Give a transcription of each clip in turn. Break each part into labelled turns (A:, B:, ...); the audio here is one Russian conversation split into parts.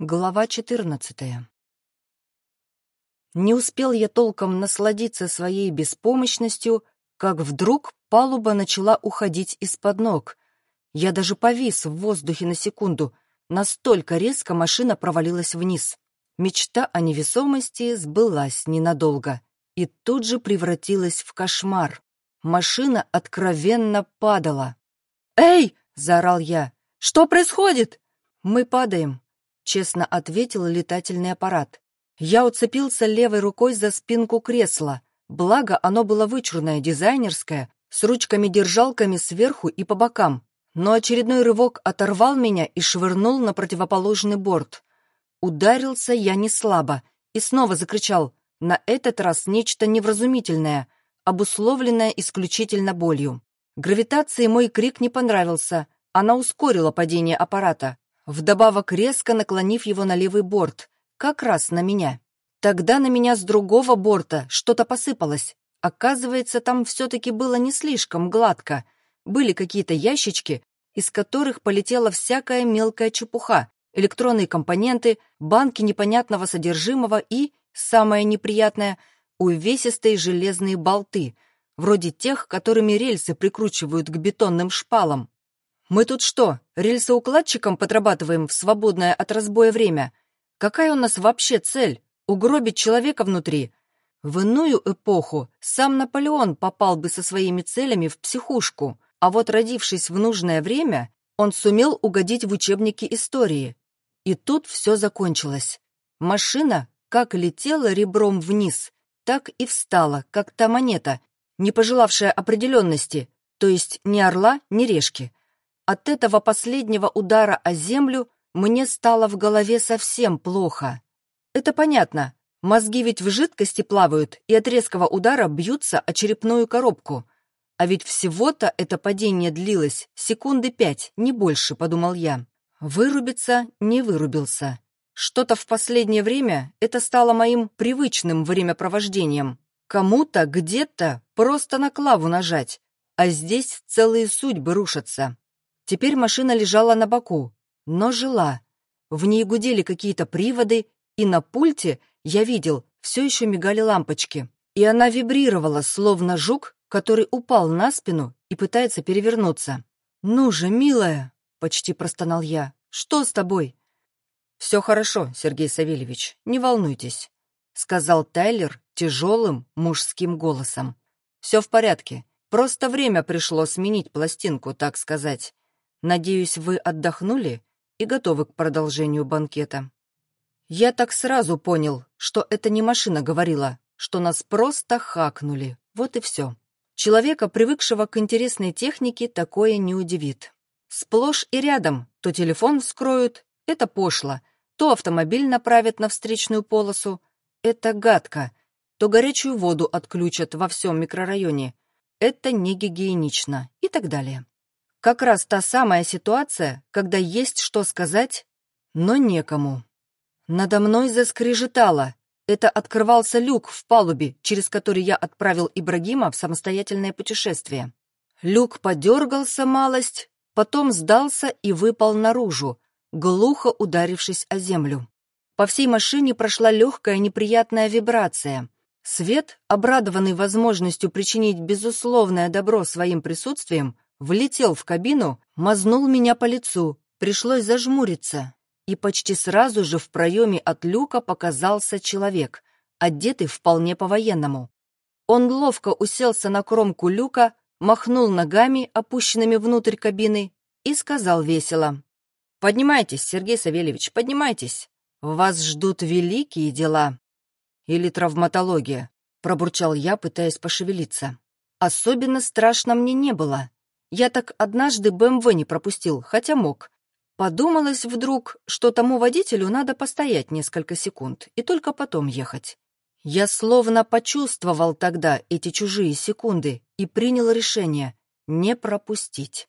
A: Глава 14 Не успел я толком насладиться своей беспомощностью, как вдруг палуба начала уходить из-под ног. Я даже повис в воздухе на секунду, настолько резко машина провалилась вниз. Мечта о невесомости сбылась ненадолго и тут же превратилась в кошмар. Машина откровенно падала. «Эй!» — заорал я. «Что происходит?» «Мы падаем», честно ответил летательный аппарат. Я уцепился левой рукой за спинку кресла, благо оно было вычурное, дизайнерское, с ручками-держалками сверху и по бокам, но очередной рывок оторвал меня и швырнул на противоположный борт. Ударился я не слабо и снова закричал, на этот раз нечто невразумительное, обусловленное исключительно болью. Гравитации мой крик не понравился, она ускорила падение аппарата вдобавок резко наклонив его на левый борт, как раз на меня. Тогда на меня с другого борта что-то посыпалось. Оказывается, там все-таки было не слишком гладко. Были какие-то ящички, из которых полетела всякая мелкая чепуха, электронные компоненты, банки непонятного содержимого и, самое неприятное, увесистые железные болты, вроде тех, которыми рельсы прикручивают к бетонным шпалам. Мы тут что, рельсоукладчиком подрабатываем в свободное от разбоя время? Какая у нас вообще цель? Угробить человека внутри? В иную эпоху сам Наполеон попал бы со своими целями в психушку, а вот родившись в нужное время, он сумел угодить в учебники истории. И тут все закончилось. Машина как летела ребром вниз, так и встала, как та монета, не пожелавшая определенности, то есть ни орла, ни решки. От этого последнего удара о землю мне стало в голове совсем плохо. Это понятно. Мозги ведь в жидкости плавают и от резкого удара бьются о черепную коробку. А ведь всего-то это падение длилось секунды пять, не больше, подумал я. Вырубиться не вырубился. Что-то в последнее время это стало моим привычным времяпровождением. Кому-то где-то просто на клаву нажать, а здесь целые судьбы рушатся. Теперь машина лежала на боку, но жила. В ней гудели какие-то приводы, и на пульте, я видел, все еще мигали лампочки. И она вибрировала, словно жук, который упал на спину и пытается перевернуться. «Ну же, милая!» — почти простонал я. «Что с тобой?» «Все хорошо, Сергей Савельевич, не волнуйтесь», — сказал Тайлер тяжелым мужским голосом. «Все в порядке. Просто время пришло сменить пластинку, так сказать. Надеюсь, вы отдохнули и готовы к продолжению банкета. Я так сразу понял, что это не машина говорила, что нас просто хакнули. Вот и все. Человека, привыкшего к интересной технике, такое не удивит. Сплошь и рядом то телефон вскроют, это пошло, то автомобиль направят на встречную полосу, это гадко, то горячую воду отключат во всем микрорайоне, это не гигиенично и так далее. Как раз та самая ситуация, когда есть что сказать, но некому. Надо мной заскрежетало. Это открывался люк в палубе, через который я отправил Ибрагима в самостоятельное путешествие. Люк подергался малость, потом сдался и выпал наружу, глухо ударившись о землю. По всей машине прошла легкая неприятная вибрация. Свет, обрадованный возможностью причинить безусловное добро своим присутствием, влетел в кабину, мазнул меня по лицу, пришлось зажмуриться. И почти сразу же в проеме от люка показался человек, одетый вполне по-военному. Он ловко уселся на кромку люка, махнул ногами, опущенными внутрь кабины, и сказал весело. «Поднимайтесь, Сергей Савельевич, поднимайтесь. Вас ждут великие дела». «Или травматология», — пробурчал я, пытаясь пошевелиться. Особенно страшно мне не было. Я так однажды БМВ не пропустил, хотя мог. Подумалось вдруг, что тому водителю надо постоять несколько секунд и только потом ехать. Я словно почувствовал тогда эти чужие секунды и принял решение не пропустить.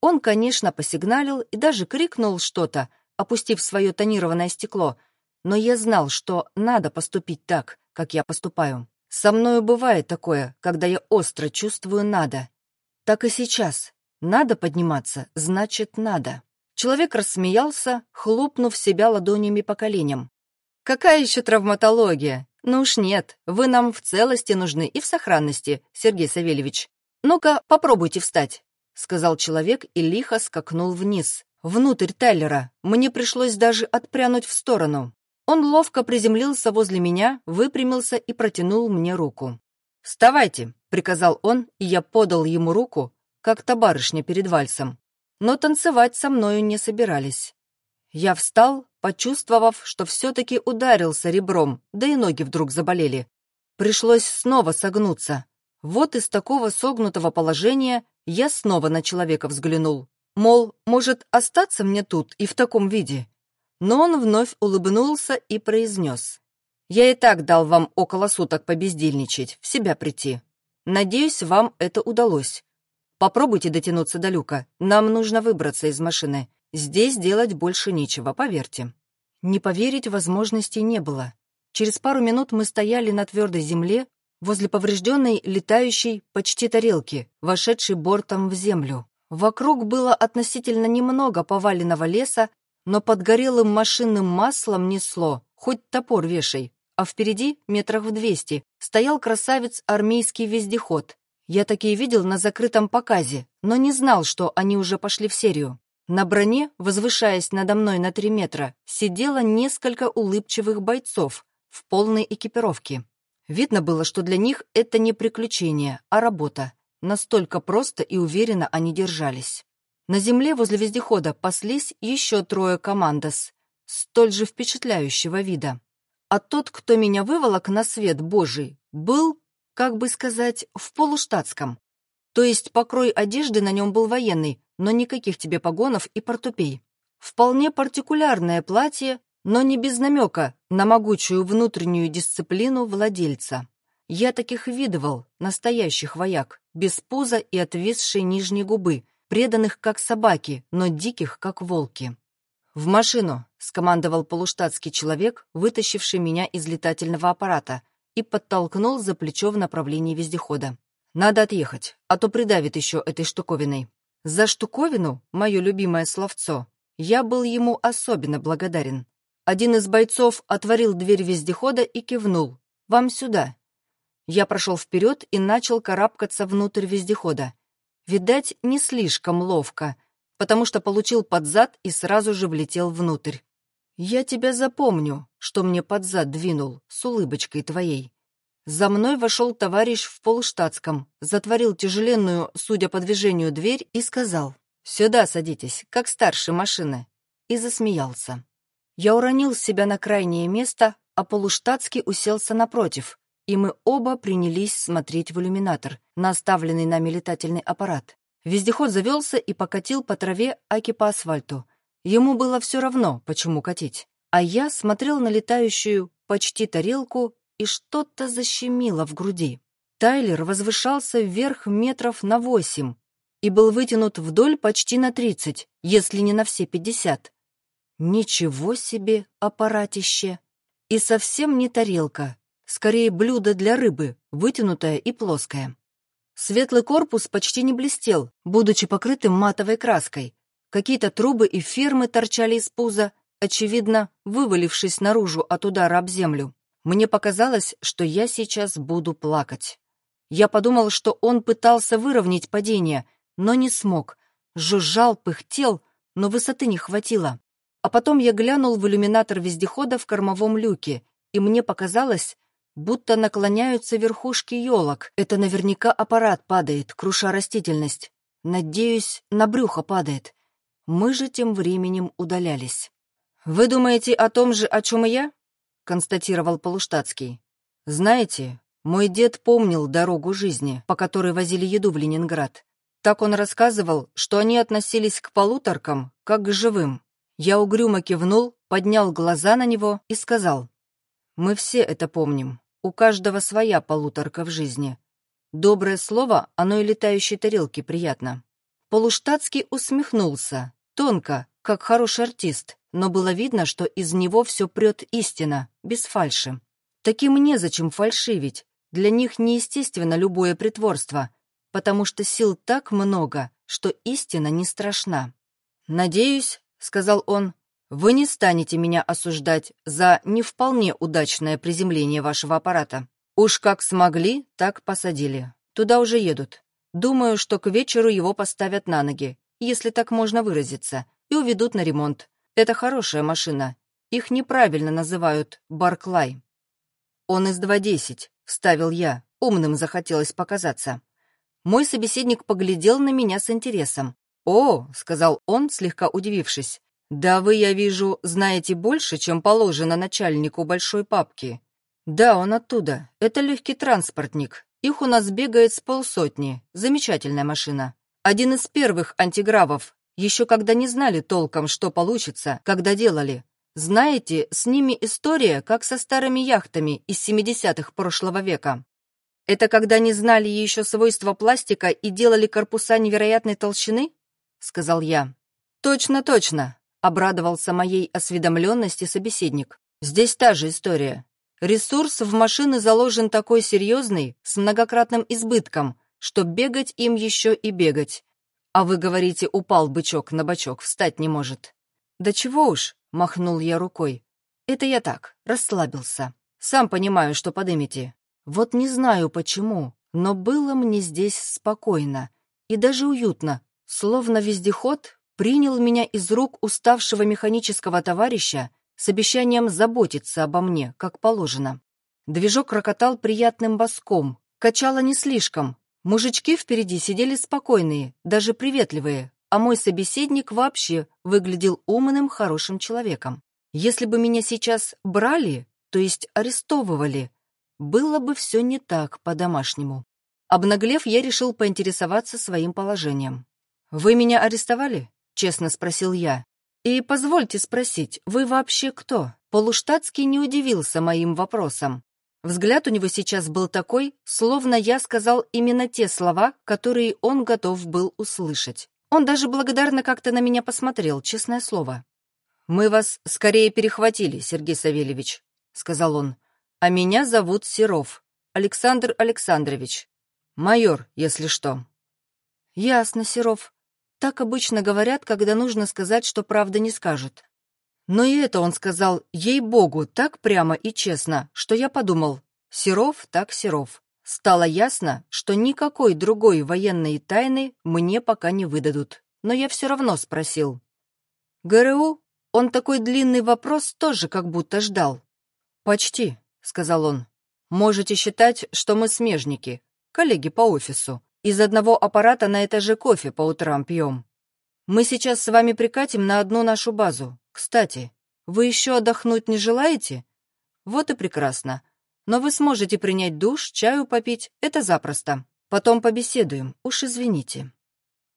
A: Он, конечно, посигналил и даже крикнул что-то, опустив свое тонированное стекло, но я знал, что надо поступить так, как я поступаю. Со мною бывает такое, когда я остро чувствую «надо», так и сейчас. Надо подниматься, значит, надо. Человек рассмеялся, хлопнув себя ладонями по коленям. «Какая еще травматология? Ну уж нет, вы нам в целости нужны и в сохранности, Сергей Савельевич. Ну-ка, попробуйте встать», — сказал человек и лихо скакнул вниз, внутрь Тайлера. Мне пришлось даже отпрянуть в сторону. Он ловко приземлился возле меня, выпрямился и протянул мне руку. «Вставайте», — приказал он, и я подал ему руку, как та барышня перед вальсом. Но танцевать со мною не собирались. Я встал, почувствовав, что все-таки ударился ребром, да и ноги вдруг заболели. Пришлось снова согнуться. Вот из такого согнутого положения я снова на человека взглянул. Мол, может, остаться мне тут и в таком виде? но он вновь улыбнулся и произнес. «Я и так дал вам около суток побездельничать, в себя прийти. Надеюсь, вам это удалось. Попробуйте дотянуться до люка. Нам нужно выбраться из машины. Здесь делать больше нечего, поверьте». Не поверить возможности не было. Через пару минут мы стояли на твердой земле возле поврежденной летающей почти тарелки, вошедшей бортом в землю. Вокруг было относительно немного поваленного леса, но под горелым машинным маслом несло, хоть топор вешай, а впереди, метрах в двести, стоял красавец армейский вездеход. Я такие видел на закрытом показе, но не знал, что они уже пошли в серию. На броне, возвышаясь надо мной на три метра, сидело несколько улыбчивых бойцов в полной экипировке. Видно было, что для них это не приключение, а работа. Настолько просто и уверенно они держались. На земле возле вездехода паслись еще трое командос, столь же впечатляющего вида. А тот, кто меня выволок на свет Божий, был, как бы сказать, в полуштатском. То есть покрой одежды на нем был военный, но никаких тебе погонов и портупей. Вполне партикулярное платье, но не без намека на могучую внутреннюю дисциплину владельца. Я таких видывал, настоящих вояк, без пуза и отвисшей нижней губы, преданных как собаки, но диких как волки. «В машину!» — скомандовал полуштатский человек, вытащивший меня из летательного аппарата, и подтолкнул за плечо в направлении вездехода. «Надо отъехать, а то придавит еще этой штуковиной». За штуковину, мое любимое словцо, я был ему особенно благодарен. Один из бойцов отворил дверь вездехода и кивнул. «Вам сюда». Я прошел вперед и начал карабкаться внутрь вездехода. Видать, не слишком ловко, потому что получил под зад и сразу же влетел внутрь. «Я тебя запомню, что мне под зад двинул, с улыбочкой твоей». За мной вошел товарищ в полуштатском, затворил тяжеленную, судя по движению, дверь и сказал «Сюда садитесь, как старший машины», и засмеялся. Я уронил себя на крайнее место, а полуштатский уселся напротив, и мы оба принялись смотреть в иллюминатор, на оставленный нами летательный аппарат. Вездеход завелся и покатил по траве Аки по асфальту. Ему было все равно, почему катить. А я смотрел на летающую почти тарелку, и что-то защемило в груди. Тайлер возвышался вверх метров на восемь и был вытянут вдоль почти на тридцать, если не на все пятьдесят. Ничего себе аппаратище! И совсем не тарелка, скорее блюдо для рыбы, вытянутое и плоское. Светлый корпус почти не блестел, будучи покрытым матовой краской. Какие-то трубы и фермы торчали из пуза, очевидно, вывалившись наружу от удара об землю. Мне показалось, что я сейчас буду плакать. Я подумал, что он пытался выровнять падение, но не смог. Жужжал, пыхтел, но высоты не хватило. А потом я глянул в иллюминатор вездехода в кормовом люке, и мне показалось, будто наклоняются верхушки елок. Это наверняка аппарат падает, круша растительность. Надеюсь, на брюхо падает. Мы же тем временем удалялись. «Вы думаете о том же, о чем и я?» — констатировал Полуштатский. «Знаете, мой дед помнил дорогу жизни, по которой возили еду в Ленинград. Так он рассказывал, что они относились к полуторкам, как к живым. Я угрюмо кивнул, поднял глаза на него и сказал, «Мы все это помним. У каждого своя полуторка в жизни. Доброе слово, оно и летающей тарелке приятно. Полуштатский усмехнулся, тонко, как хороший артист, но было видно, что из него все прет истина, без фальши. Таким незачем фальшивить, для них неестественно любое притворство, потому что сил так много, что истина не страшна. «Надеюсь», сказал он, — «вы не станете меня осуждать за не вполне удачное приземление вашего аппарата. Уж как смогли, так посадили. Туда уже едут. Думаю, что к вечеру его поставят на ноги, если так можно выразиться, и уведут на ремонт. Это хорошая машина. Их неправильно называют «Барклай». «Он из 2.10», — вставил я. Умным захотелось показаться. Мой собеседник поглядел на меня с интересом. «О», — сказал он, слегка удивившись, «да вы, я вижу, знаете больше, чем положено начальнику большой папки». «Да, он оттуда. Это легкий транспортник. Их у нас бегает с полсотни. Замечательная машина. Один из первых антигравов, еще когда не знали толком, что получится, когда делали. Знаете, с ними история, как со старыми яхтами из 70-х прошлого века. Это когда не знали еще свойства пластика и делали корпуса невероятной толщины? Сказал я. Точно, точно, обрадовался моей осведомленности собеседник. Здесь та же история. Ресурс в машины заложен такой серьезный, с многократным избытком, что бегать им еще и бегать. А вы говорите, упал бычок на бочок, встать не может. Да чего уж, махнул я рукой. Это я так, расслабился. Сам понимаю, что подымете. Вот не знаю почему, но было мне здесь спокойно и даже уютно, словно вездеход принял меня из рук уставшего механического товарища с обещанием заботиться обо мне, как положено. Движок рокотал приятным боском, качало не слишком, Мужички впереди сидели спокойные, даже приветливые, а мой собеседник вообще выглядел умным, хорошим человеком. Если бы меня сейчас брали, то есть арестовывали, было бы все не так по-домашнему. Обнаглев, я решил поинтересоваться своим положением. «Вы меня арестовали?» — честно спросил я. «И позвольте спросить, вы вообще кто?» Полуштатский не удивился моим вопросом. Взгляд у него сейчас был такой, словно я сказал именно те слова, которые он готов был услышать. Он даже благодарно как-то на меня посмотрел, честное слово. «Мы вас скорее перехватили, Сергей Савельевич», — сказал он. «А меня зовут Серов, Александр Александрович. Майор, если что». «Ясно, Серов. Так обычно говорят, когда нужно сказать, что правда не скажут. Но и это он сказал, ей-богу, так прямо и честно, что я подумал, Серов так Серов. Стало ясно, что никакой другой военной тайны мне пока не выдадут. Но я все равно спросил. ГРУ? Он такой длинный вопрос тоже как будто ждал. «Почти», — сказал он. «Можете считать, что мы смежники, коллеги по офису. Из одного аппарата на этаже кофе по утрам пьем. Мы сейчас с вами прикатим на одну нашу базу, кстати, вы еще отдохнуть не желаете? Вот и прекрасно. Но вы сможете принять душ, чаю попить, это запросто. Потом побеседуем, уж извините.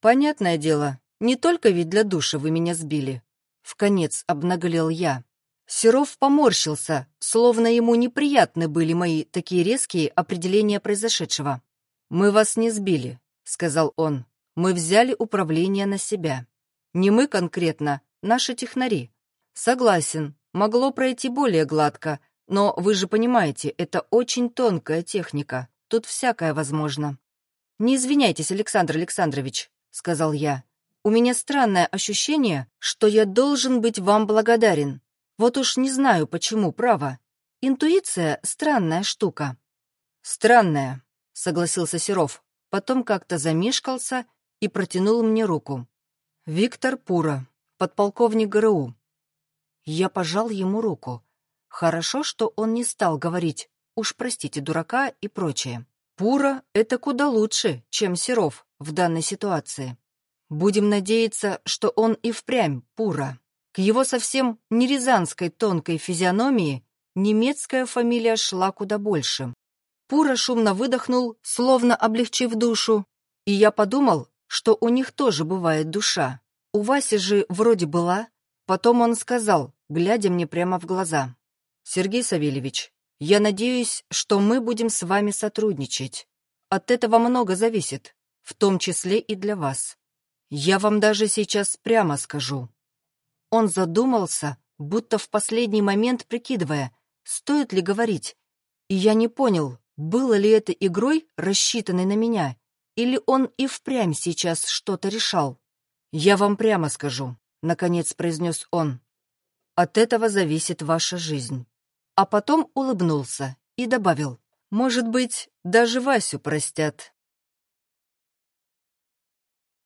A: Понятное дело, не только ведь для душа вы меня сбили. В конец обнаглел я. Серов поморщился, словно ему неприятны были мои такие резкие определения произошедшего. «Мы вас не сбили», — сказал он. «Мы взяли управление на себя. Не мы конкретно, Наши технари. Согласен, могло пройти более гладко, но вы же понимаете, это очень тонкая техника. Тут всякое возможно. Не извиняйтесь, Александр Александрович, сказал я. У меня странное ощущение, что я должен быть вам благодарен. Вот уж не знаю, почему, право. Интуиция — странная штука. Странная, согласился Серов, потом как-то замешкался и протянул мне руку. Виктор Пура, подполковник ГРУ. Я пожал ему руку. Хорошо, что он не стал говорить «уж простите дурака» и прочее. Пура — это куда лучше, чем Серов в данной ситуации. Будем надеяться, что он и впрямь Пура. К его совсем не рязанской тонкой физиономии немецкая фамилия шла куда больше. Пура шумно выдохнул, словно облегчив душу, и я подумал, что у них тоже бывает душа. У Васи же вроде была. Потом он сказал, глядя мне прямо в глаза. «Сергей Савельевич, я надеюсь, что мы будем с вами сотрудничать. От этого много зависит, в том числе и для вас. Я вам даже сейчас прямо скажу». Он задумался, будто в последний момент прикидывая, стоит ли говорить. И я не понял, было ли это игрой, рассчитанной на меня, или он и впрямь сейчас что-то решал. «Я вам прямо скажу», — наконец произнес он. «От этого зависит ваша жизнь». А потом улыбнулся и добавил, «Может быть, даже Васю простят».